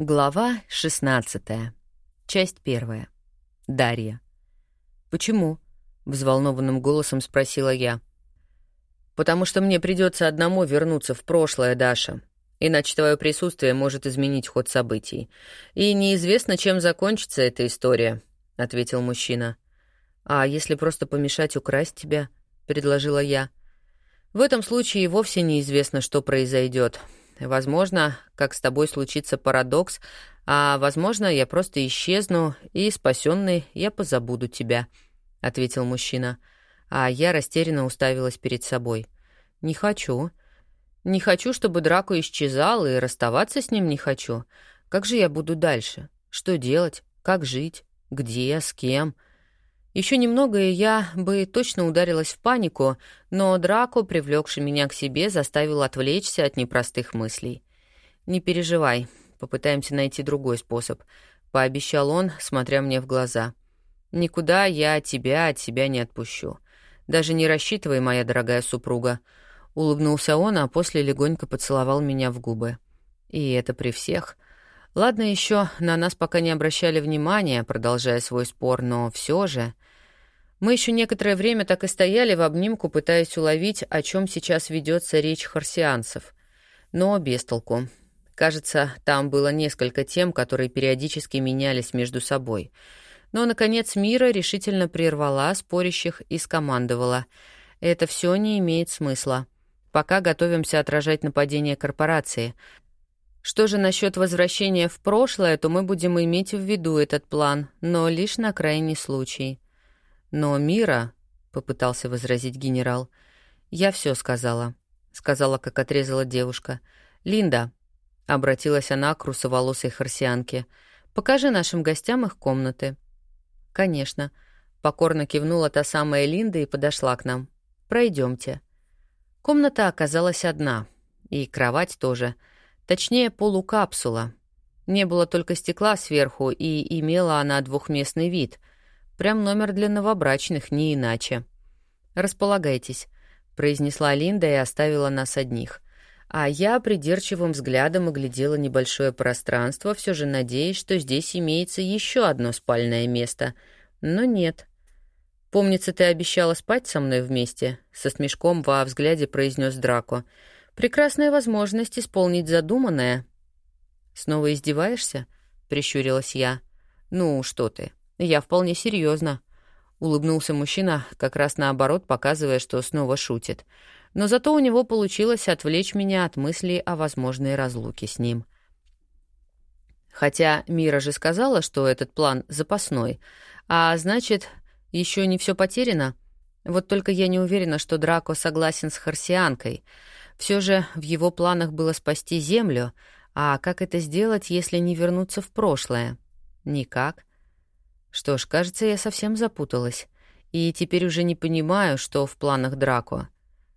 Глава 16. Часть первая. Дарья. «Почему?» — взволнованным голосом спросила я. «Потому что мне придется одному вернуться в прошлое, Даша. Иначе твое присутствие может изменить ход событий. И неизвестно, чем закончится эта история», — ответил мужчина. «А если просто помешать украсть тебя?» — предложила я. «В этом случае вовсе неизвестно, что произойдет. Возможно, как с тобой случится парадокс, а, возможно, я просто исчезну, и, спасенный, я позабуду тебя», — ответил мужчина. А я растерянно уставилась перед собой. «Не хочу. Не хочу, чтобы Драко исчезал, и расставаться с ним не хочу. Как же я буду дальше? Что делать? Как жить? Где? С кем?» Еще немного, и я бы точно ударилась в панику, но Драко, привлекший меня к себе, заставил отвлечься от непростых мыслей. «Не переживай, попытаемся найти другой способ», — пообещал он, смотря мне в глаза. «Никуда я тебя от себя не отпущу. Даже не рассчитывай, моя дорогая супруга». Улыбнулся он, а после легонько поцеловал меня в губы. И это при всех — Ладно еще, на нас пока не обращали внимания, продолжая свой спор, но все же... Мы еще некоторое время так и стояли в обнимку, пытаясь уловить, о чем сейчас ведется речь харсианцев. Но без толку. Кажется, там было несколько тем, которые периодически менялись между собой. Но, наконец, Мира решительно прервала спорящих и скомандовала. «Это все не имеет смысла. Пока готовимся отражать нападение корпорации. Что же насчет возвращения в прошлое, то мы будем иметь в виду этот план, но лишь на крайний случай». «Но Мира...» — попытался возразить генерал. «Я все сказала», — сказала, как отрезала девушка. «Линда», — обратилась она к русоволосой харсианке, — «покажи нашим гостям их комнаты». «Конечно», — покорно кивнула та самая Линда и подошла к нам. «Пройдемте». Комната оказалась одна, и кровать тоже, точнее, полукапсула. Не было только стекла сверху, и имела она двухместный вид — Прям номер для новобрачных, не иначе. «Располагайтесь», — произнесла Линда и оставила нас одних. А я придирчивым взглядом оглядела небольшое пространство, все же надеясь, что здесь имеется еще одно спальное место. Но нет. «Помнится, ты обещала спать со мной вместе?» — со смешком во взгляде произнес Драко. «Прекрасная возможность исполнить задуманное». «Снова издеваешься?» — прищурилась я. «Ну, что ты. «Я вполне серьезно, улыбнулся мужчина, как раз наоборот, показывая, что снова шутит. Но зато у него получилось отвлечь меня от мыслей о возможной разлуке с ним. Хотя Мира же сказала, что этот план запасной, а значит, еще не все потеряно. Вот только я не уверена, что Драко согласен с Харсианкой. Все же в его планах было спасти Землю, а как это сделать, если не вернуться в прошлое? Никак. Что ж, кажется, я совсем запуталась. И теперь уже не понимаю, что в планах Драко.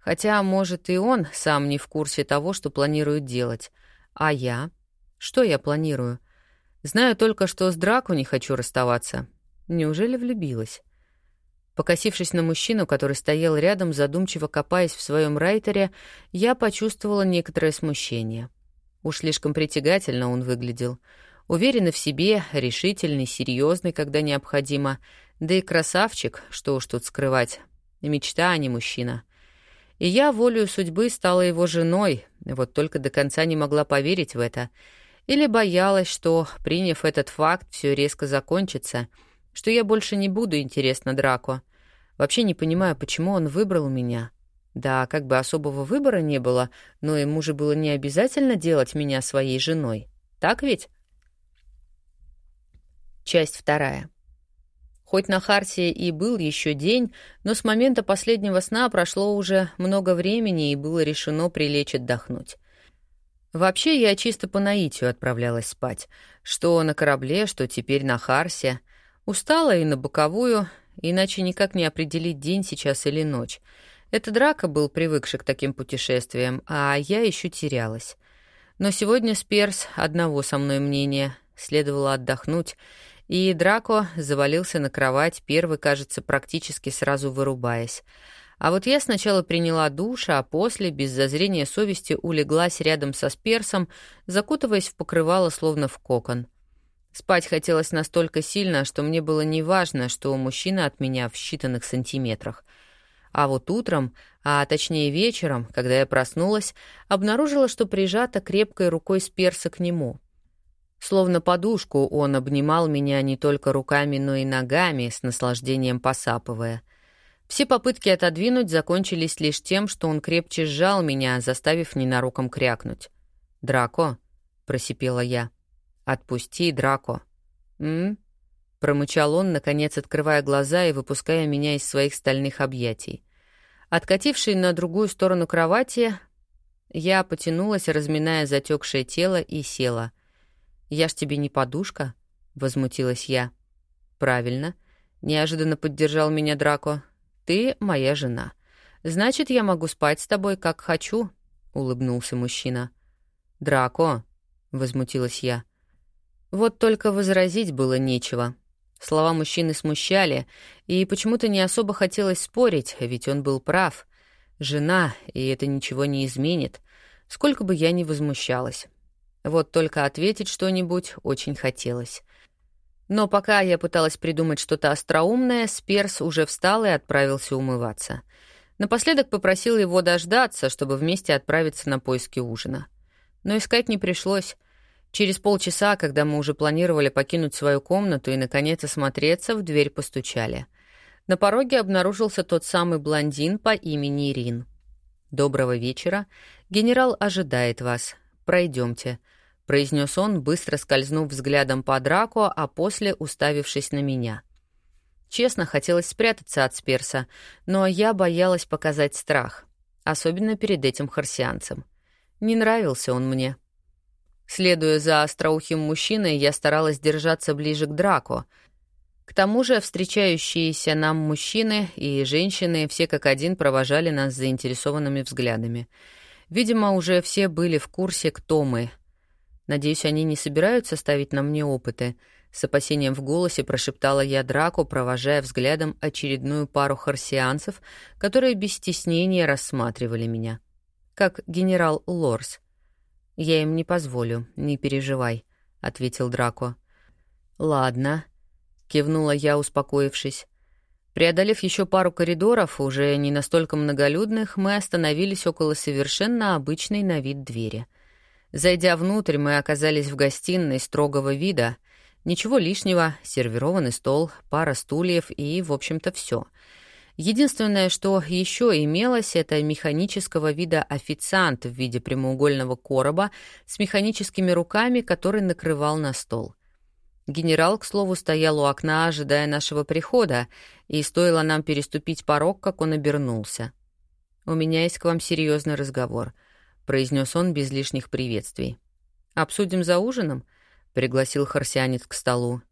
Хотя, может, и он сам не в курсе того, что планирует делать. А я? Что я планирую? Знаю только, что с Драко не хочу расставаться. Неужели влюбилась? Покосившись на мужчину, который стоял рядом, задумчиво копаясь в своем райтере, я почувствовала некоторое смущение. Уж слишком притягательно он выглядел — Уверенный в себе, решительный, серьезный, когда необходимо. Да и красавчик, что уж тут скрывать. Мечта, а не мужчина. И я волею судьбы стала его женой, вот только до конца не могла поверить в это. Или боялась, что, приняв этот факт, все резко закончится, что я больше не буду интересна Драко. Вообще не понимаю, почему он выбрал меня. Да, как бы особого выбора не было, но ему же было не обязательно делать меня своей женой. Так ведь? Часть вторая. Хоть на Харсе и был еще день, но с момента последнего сна прошло уже много времени и было решено прилечь отдохнуть. Вообще я чисто по наитию отправлялась спать. Что на корабле, что теперь на Харсе. Устала и на боковую, иначе никак не определить день сейчас или ночь. Это Драка был привыкший к таким путешествиям, а я еще терялась. Но сегодня Сперс одного со мной мнения. Следовало отдохнуть, и Драко завалился на кровать, первый, кажется, практически сразу вырубаясь. А вот я сначала приняла душ, а после, без зазрения совести, улеглась рядом со сперсом, закутываясь в покрывало, словно в кокон. Спать хотелось настолько сильно, что мне было неважно, что мужчина от меня в считанных сантиметрах. А вот утром, а точнее вечером, когда я проснулась, обнаружила, что прижата крепкой рукой сперса к нему. Словно подушку он обнимал меня не только руками, но и ногами, с наслаждением посапывая — все попытки отодвинуть закончились лишь тем, что он крепче сжал меня, заставив ненароком крякнуть. «Драко», — просипела я. «Отпусти, Драко». «М?», промычал он, наконец открывая глаза и выпуская меня из своих стальных объятий. Откативший на другую сторону кровати, я потянулась, разминая затекшее тело, и села. «Я ж тебе не подушка?» — возмутилась я. «Правильно», — неожиданно поддержал меня Драко. Ты моя жена. Значит, я могу спать с тобой, как хочу», — улыбнулся мужчина. «Драко», — возмутилась я. Вот только возразить было нечего. Слова мужчины смущали, и почему-то не особо хотелось спорить, ведь он был прав. Жена, и это ничего не изменит, сколько бы я ни возмущалась. Вот только ответить что-нибудь очень хотелось. Но пока я пыталась придумать что-то остроумное, Сперс уже встал и отправился умываться. Напоследок попросил его дождаться, чтобы вместе отправиться на поиски ужина. Но искать не пришлось. Через полчаса, когда мы уже планировали покинуть свою комнату и, наконец, осмотреться, в дверь постучали. На пороге обнаружился тот самый блондин по имени Рин. «Доброго вечера. Генерал ожидает вас. Пройдемте», — произнес он, быстро скользнув взглядом по Драко, а после уставившись на меня. Честно, хотелось спрятаться от Сперса, но я боялась показать страх, особенно перед этим харсианцем. Не нравился он мне. Следуя за остроухим мужчиной, я старалась держаться ближе к Драко. К тому же встречающиеся нам мужчины и женщины все как один провожали нас заинтересованными взглядами. Видимо, уже все были в курсе, кто мы — Надеюсь, они не собираются ставить на мне опыты. С опасением в голосе прошептала я Драку, провожая взглядом очередную пару харсианцев, которые без стеснения рассматривали меня. Как генерал Лорс. «Я им не позволю, не переживай», — ответил Драко. «Ладно», — кивнула я, успокоившись. Преодолев еще пару коридоров, уже не настолько многолюдных, мы остановились около совершенно обычной на вид двери — Зайдя внутрь, мы оказались в гостиной строгого вида. Ничего лишнего, сервированный стол, пара стульев и, в общем-то, все. Единственное, что еще имелось, это механического вида официант в виде прямоугольного короба с механическими руками, который накрывал на стол. Генерал, к слову, стоял у окна, ожидая нашего прихода, и стоило нам переступить порог, как он обернулся. «У меня есть к вам серьезный разговор», — произнес он без лишних приветствий. «Обсудим за ужином?» — пригласил харсианец к столу.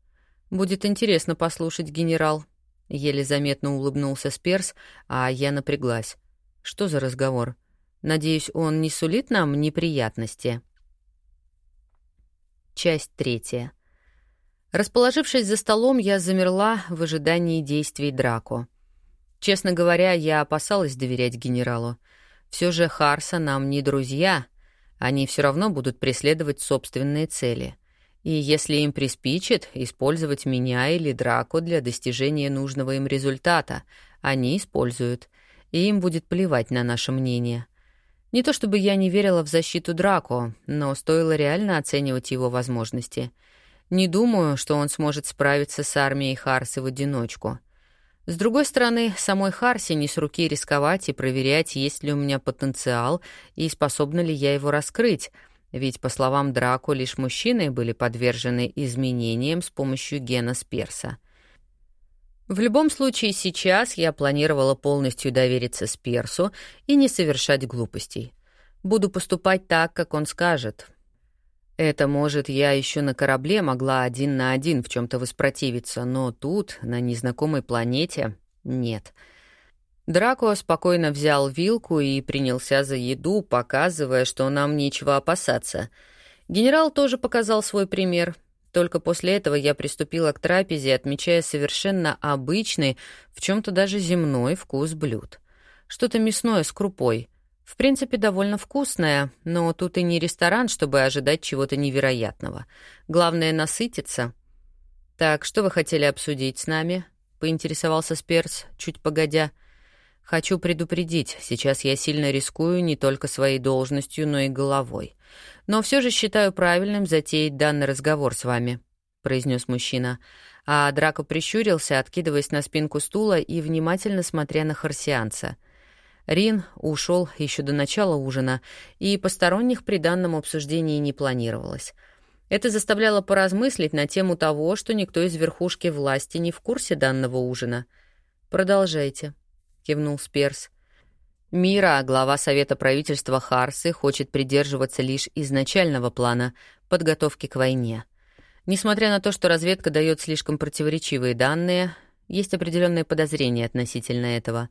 «Будет интересно послушать, генерал». Еле заметно улыбнулся Сперс, а я напряглась. «Что за разговор? Надеюсь, он не сулит нам неприятности?» Часть третья. Расположившись за столом, я замерла в ожидании действий Драко. Честно говоря, я опасалась доверять генералу. Все же Харса нам не друзья, они все равно будут преследовать собственные цели. И если им приспичит использовать меня или Драко для достижения нужного им результата, они используют, и им будет плевать на наше мнение. Не то чтобы я не верила в защиту Драко, но стоило реально оценивать его возможности. Не думаю, что он сможет справиться с армией Харсы в одиночку — с другой стороны, самой Харси не с руки рисковать и проверять, есть ли у меня потенциал и способна ли я его раскрыть, ведь, по словам Драку, лишь мужчины были подвержены изменениям с помощью гена Сперса. В любом случае, сейчас я планировала полностью довериться Сперсу и не совершать глупостей. Буду поступать так, как он скажет, это, может, я еще на корабле могла один на один в чем-то воспротивиться, но тут, на незнакомой планете, нет. Драко спокойно взял вилку и принялся за еду, показывая, что нам нечего опасаться. Генерал тоже показал свой пример. Только после этого я приступила к трапезе, отмечая совершенно обычный, в чем-то даже земной вкус блюд. Что-то мясное с крупой. В принципе, довольно вкусное, но тут и не ресторан, чтобы ожидать чего-то невероятного. Главное — насытиться. «Так, что вы хотели обсудить с нами?» — поинтересовался Сперс, чуть погодя. «Хочу предупредить, сейчас я сильно рискую не только своей должностью, но и головой. Но все же считаю правильным затеять данный разговор с вами», — произнес мужчина. А Драко прищурился, откидываясь на спинку стула и внимательно смотря на харсианца. Рин ушел еще до начала ужина, и посторонних при данном обсуждении не планировалось. Это заставляло поразмыслить на тему того, что никто из верхушки власти не в курсе данного ужина. «Продолжайте», — кивнул Сперс. Мира, глава Совета правительства Харсы, хочет придерживаться лишь изначального плана подготовки к войне. Несмотря на то, что разведка дает слишком противоречивые данные, есть определенные подозрения относительно этого.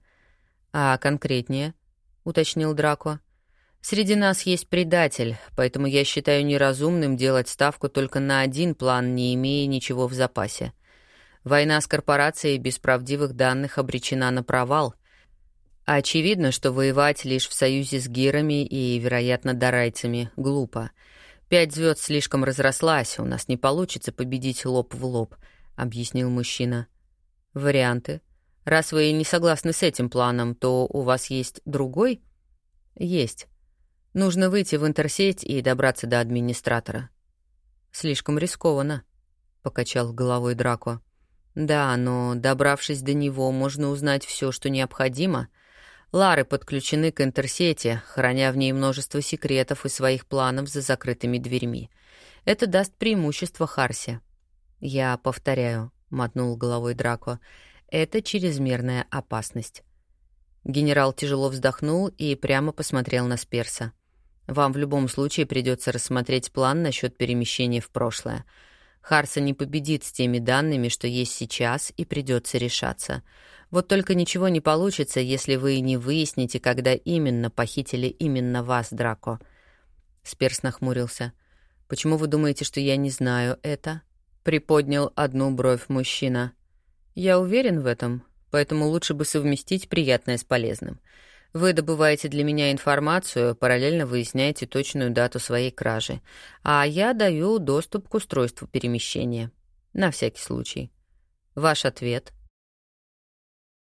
«А конкретнее?» — уточнил Драко. «Среди нас есть предатель, поэтому я считаю неразумным делать ставку только на один план, не имея ничего в запасе. Война с корпорацией без правдивых данных обречена на провал — Очевидно, что воевать лишь в союзе с гирами и, вероятно, дарайцами глупо. Пять звезд слишком разрослась, у нас не получится победить лоб в лоб, объяснил мужчина. Варианты. Раз вы не согласны с этим планом, то у вас есть другой? Есть. Нужно выйти в интерсеть и добраться до администратора. Слишком рискованно, покачал головой Драко. Да, но добравшись до него, можно узнать все, что необходимо — Лары подключены к интерсети, храня в ней множество секретов и своих планов за закрытыми дверьми. Это даст преимущество Харсе. «Я повторяю», — мотнул головой Драко, — «это чрезмерная опасность». Генерал тяжело вздохнул и прямо посмотрел на Сперса. «Вам в любом случае придется рассмотреть план насчет перемещения в прошлое. Харса не победит с теми данными, что есть сейчас, и придется решаться. Вот только ничего не получится, если вы не выясните, когда именно похитили именно вас, Драко. Сперс нахмурился. «Почему вы думаете, что я не знаю это?» Приподнял одну бровь мужчина. «Я уверен в этом, поэтому лучше бы совместить приятное с полезным. Вы добываете для меня информацию, параллельно выясняете точную дату своей кражи, а я даю доступ к устройству перемещения. На всякий случай. Ваш ответ —